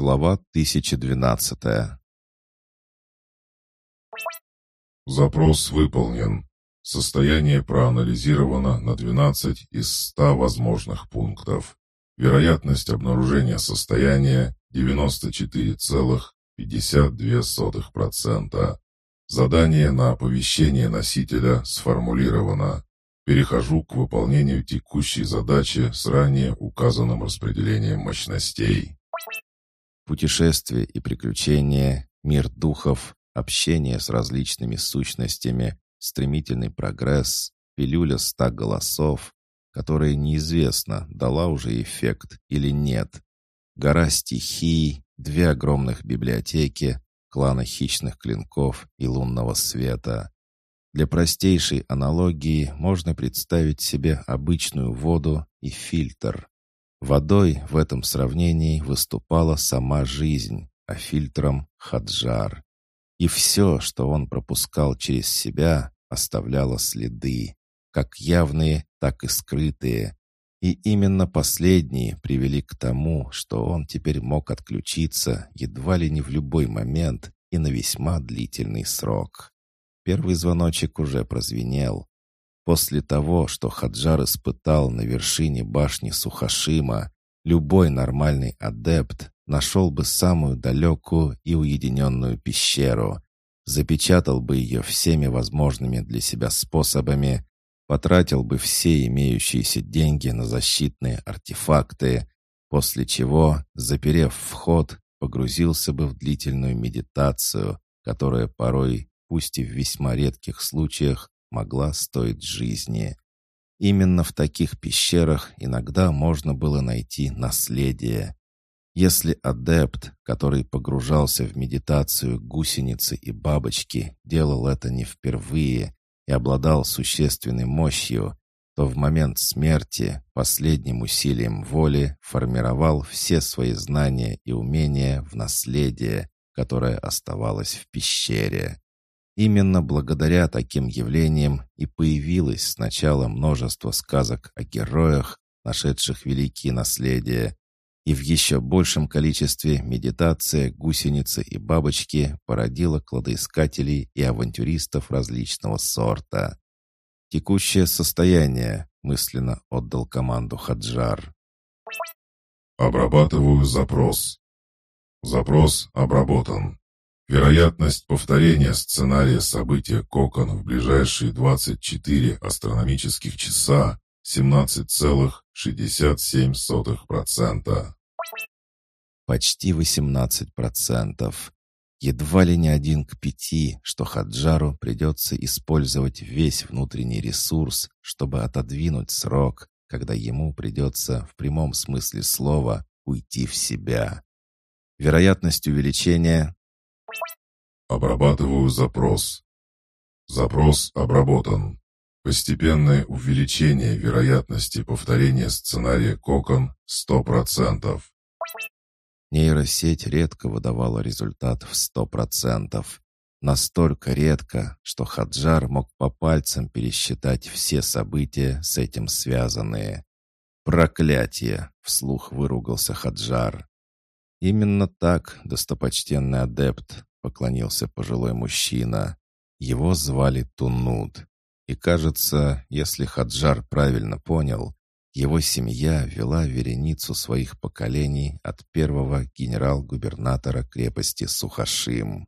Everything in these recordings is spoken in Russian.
Глава 1012 Запрос выполнен. Состояние проанализировано на 12 из 100 возможных пунктов. Вероятность обнаружения состояния 94,52%. Задание на оповещение носителя сформулировано. Перехожу к выполнению текущей задачи с ранее указанным распределением мощностей. Путешествия и приключения, мир духов, общение с различными сущностями, стремительный прогресс, пилюля ста голосов, которая неизвестно, дала уже эффект или нет. Гора стихий, две огромных библиотеки, клана хищных клинков и лунного света. Для простейшей аналогии можно представить себе обычную воду и фильтр. Водой в этом сравнении выступала сама жизнь, а фильтром — хаджар. И все, что он пропускал через себя, оставляло следы, как явные, так и скрытые. И именно последние привели к тому, что он теперь мог отключиться едва ли не в любой момент и на весьма длительный срок. Первый звоночек уже прозвенел. После того, что Хаджар испытал на вершине башни Сухашима, любой нормальный адепт нашел бы самую далекую и уединенную пещеру, запечатал бы ее всеми возможными для себя способами, потратил бы все имеющиеся деньги на защитные артефакты, после чего, заперев вход, погрузился бы в длительную медитацию, которая порой пусть и в весьма редких случаях, могла стоить жизни. Именно в таких пещерах иногда можно было найти наследие. Если адепт, который погружался в медитацию гусеницы и бабочки, делал это не впервые и обладал существенной мощью, то в момент смерти последним усилием воли формировал все свои знания и умения в наследие, которое оставалось в пещере. Именно благодаря таким явлениям и появилось сначала множество сказок о героях, нашедших великие наследия, и в еще большем количестве медитация гусеницы и бабочки породила кладоискателей и авантюристов различного сорта. «Текущее состояние», — мысленно отдал команду Хаджар. «Обрабатываю запрос. Запрос обработан. Вероятность повторения сценария события Кокон в ближайшие 24 астрономических часа 17,67%. Почти 18%. Едва ли не один к пяти, что Хаджару придется использовать весь внутренний ресурс, чтобы отодвинуть срок, когда ему придется в прямом смысле слова уйти в себя. Вероятность увеличения Обрабатываю запрос. Запрос обработан. Постепенное увеличение вероятности повторения сценария Кокон 100%. Нейросеть редко выдавала результат в 100%. Настолько редко, что Хаджар мог по пальцам пересчитать все события, с этим связанные. «Проклятие!» — вслух выругался Хаджар. «Именно так, достопочтенный адепт, — поклонился пожилой мужчина. Его звали Тунут. И кажется, если Хаджар правильно понял, его семья вела вереницу своих поколений от первого генерал-губернатора крепости Сухашим.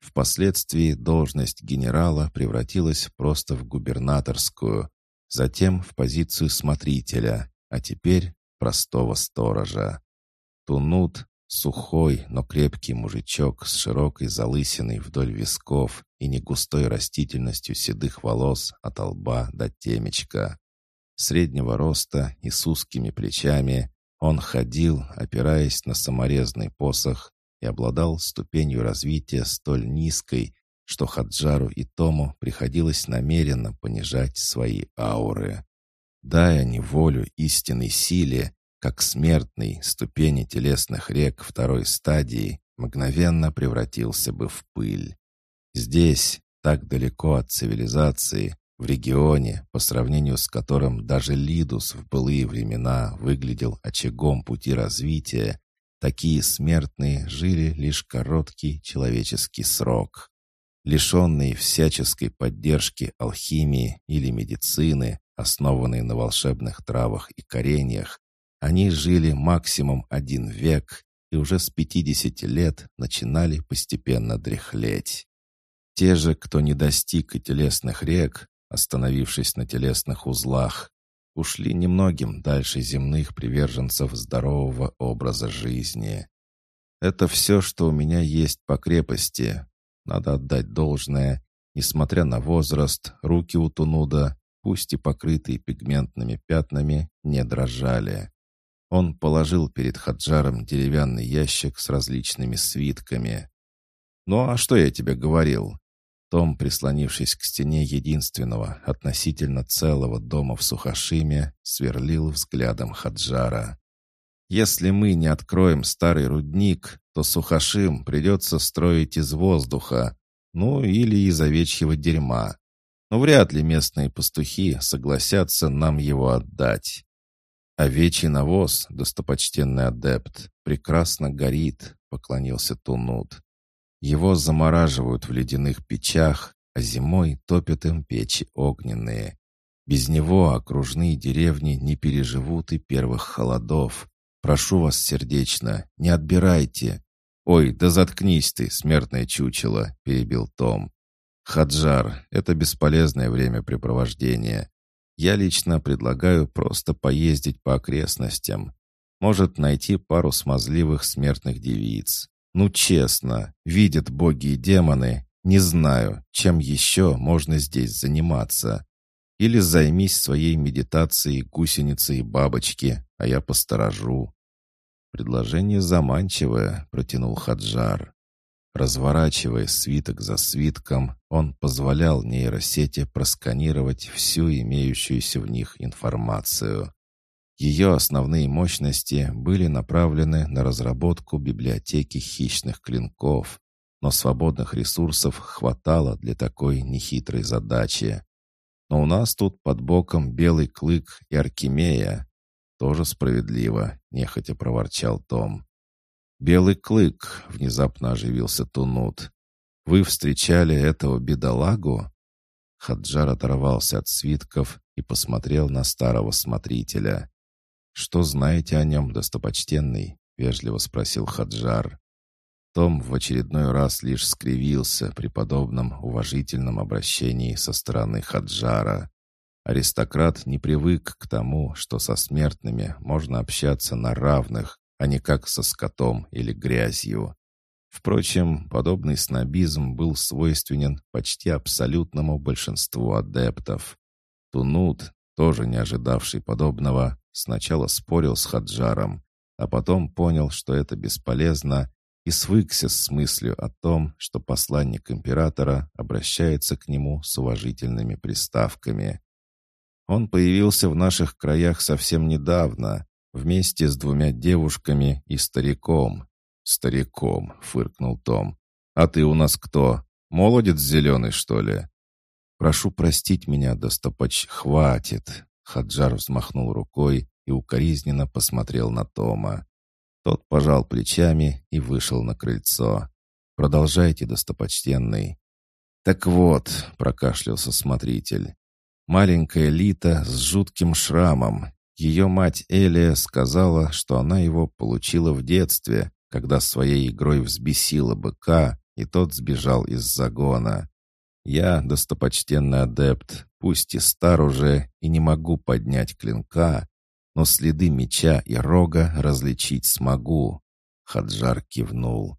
Впоследствии должность генерала превратилась просто в губернаторскую, затем в позицию смотрителя, а теперь простого сторожа. Тунут Сухой, но крепкий мужичок с широкой залысиной вдоль висков и негустой растительностью седых волос от лба до темечка. Среднего роста и с узкими плечами он ходил, опираясь на саморезный посох, и обладал ступенью развития столь низкой, что Хаджару и Тому приходилось намеренно понижать свои ауры. Дай они волю истинной силе, как смертный ступени телесных рек второй стадии мгновенно превратился бы в пыль. Здесь, так далеко от цивилизации, в регионе, по сравнению с которым даже Лидус в былые времена выглядел очагом пути развития, такие смертные жили лишь короткий человеческий срок. Лишенные всяческой поддержки алхимии или медицины, основанной на волшебных травах и кореньях, они жили максимум один век и уже с 50 лет начинали постепенно дряхлеть. Те же, кто не достиг и телесных рек, остановившись на телесных узлах, ушли немногим дальше земных приверженцев здорового образа жизни. Это все, что у меня есть по крепости. Надо отдать должное. Несмотря на возраст, руки у Тунуда, пусть и покрытые пигментными пятнами, не дрожали. Он положил перед Хаджаром деревянный ящик с различными свитками. «Ну а что я тебе говорил? Том, прислонившись к стене единственного, относительно целого дома в Сухашиме, сверлил взглядом Хаджара. «Если мы не откроем старый рудник, то Сухашим придется строить из воздуха, ну или из овечьего дерьма. Но вряд ли местные пастухи согласятся нам его отдать. Овечий навоз, достопочтенный адепт, прекрасно горит», — поклонился Тунут. Его замораживают в ледяных печах, а зимой топят им печи огненные. Без него окружные деревни не переживут и первых холодов. Прошу вас сердечно, не отбирайте. Ой, да заткнись ты, смертное чучело, перебил Том. Хаджар, это бесполезное времяпрепровождение. Я лично предлагаю просто поездить по окрестностям. Может, найти пару смазливых смертных девиц. Ну, честно, видят боги и демоны, не знаю, чем еще можно здесь заниматься. Или займись своей медитацией гусеницы и бабочки, а я посторожу. Предложение заманчивое, протянул Хаджар. Разворачивая свиток за свитком, он позволял нейросети просканировать всю имеющуюся в них информацию. Ее основные мощности были направлены на разработку библиотеки хищных клинков, но свободных ресурсов хватало для такой нехитрой задачи. Но у нас тут под боком белый клык и аркемия. Тоже справедливо, нехотя проворчал Том. «Белый клык», — внезапно оживился Тунут. «Вы встречали этого бедолагу?» Хаджар оторвался от свитков и посмотрел на старого смотрителя. «Что знаете о нем, достопочтенный?» — вежливо спросил Хаджар. Том в очередной раз лишь скривился при подобном уважительном обращении со стороны Хаджара. Аристократ не привык к тому, что со смертными можно общаться на равных, а не как со скотом или грязью. Впрочем, подобный снобизм был свойственен почти абсолютному большинству адептов. Тунут, тоже не ожидавший подобного, Сначала спорил с Хаджаром, а потом понял, что это бесполезно, и свыкся с мыслью о том, что посланник императора обращается к нему с уважительными приставками. Он появился в наших краях совсем недавно, вместе с двумя девушками и стариком. «Стариком», — фыркнул Том. «А ты у нас кто? Молодец зеленый, что ли?» «Прошу простить меня, достопоч... Хватит!» Хаджар взмахнул рукой и укоризненно посмотрел на Тома. Тот пожал плечами и вышел на крыльцо. «Продолжайте, достопочтенный». «Так вот», — прокашлялся смотритель, «маленькая Лита с жутким шрамом. Ее мать Элия сказала, что она его получила в детстве, когда своей игрой взбесила быка, и тот сбежал из загона. Я, достопочтенный адепт, пусть и стар уже, и не могу поднять клинка, но следы меча и рога различить смогу». Хаджар кивнул.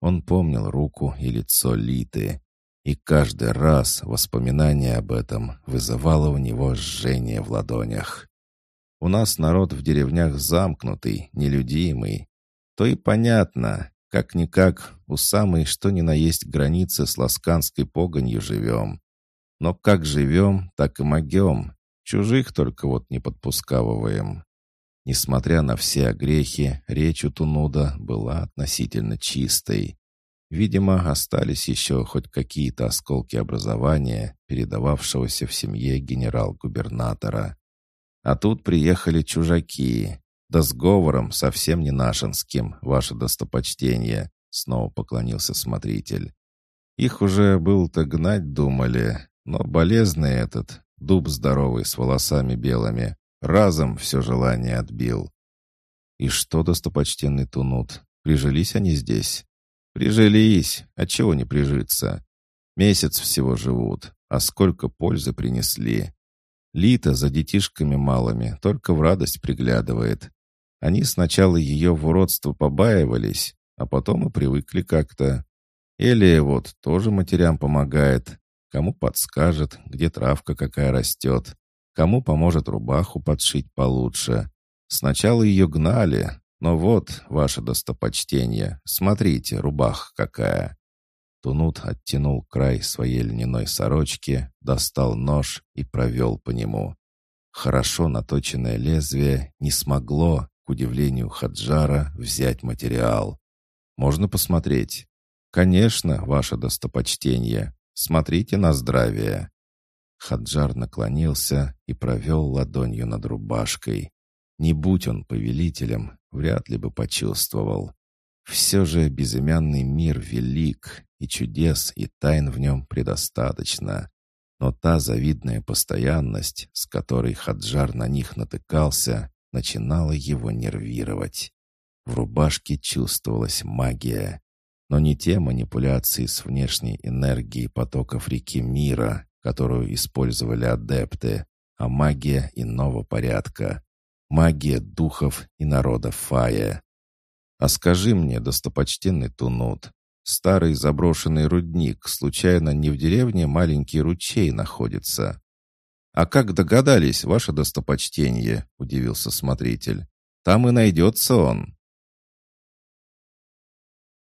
Он помнил руку и лицо Литы, и каждый раз воспоминание об этом вызывало у него жжение в ладонях. «У нас народ в деревнях замкнутый, нелюдимый. То и понятно, как-никак, у самой что ни на есть границы с ласканской погонью живем. Но как живем, так и могем. Чужих только вот не подпускавываем. Несмотря на все огрехи, речь у Тунуда была относительно чистой. Видимо, остались еще хоть какие-то осколки образования, передававшегося в семье генерал-губернатора. А тут приехали чужаки, Да с говором совсем не нашинским, ваше достопочтение», — снова поклонился смотритель. «Их уже был-то гнать думали, но болезный этот, дуб здоровый с волосами белыми, разом все желание отбил». «И что, достопочтенный Тунут, прижились они здесь?» «Прижились, а чего не прижиться? Месяц всего живут, а сколько пользы принесли. Лита за детишками малыми только в радость приглядывает. Они сначала ее в уродство побаивались, а потом и привыкли как-то. Элия вот тоже матерям помогает. Кому подскажет, где травка какая растет. Кому поможет рубаху подшить получше. Сначала ее гнали, но вот, ваше достопочтение, смотрите, рубаха какая. Тунут оттянул край своей льняной сорочки, достал нож и провел по нему. Хорошо наточенное лезвие не смогло, к удивлению Хаджара, взять материал. «Можно посмотреть?» «Конечно, ваше достопочтение. Смотрите на здравие». Хаджар наклонился и провел ладонью над рубашкой. Не будь он повелителем, вряд ли бы почувствовал. Все же безымянный мир велик, и чудес, и тайн в нем предостаточно. Но та завидная постоянность, с которой Хаджар на них натыкался, начинала его нервировать. В рубашке чувствовалась магия. Но не те манипуляции с внешней энергией потоков реки мира, которую использовали адепты, а магия иного порядка. Магия духов и народа Фая. А скажи мне, достопочтенный Тунут, старый заброшенный рудник случайно не в деревне маленький ручей находится?» «А как догадались, ваше достопочтение?» — удивился смотритель. «Там и найдется он».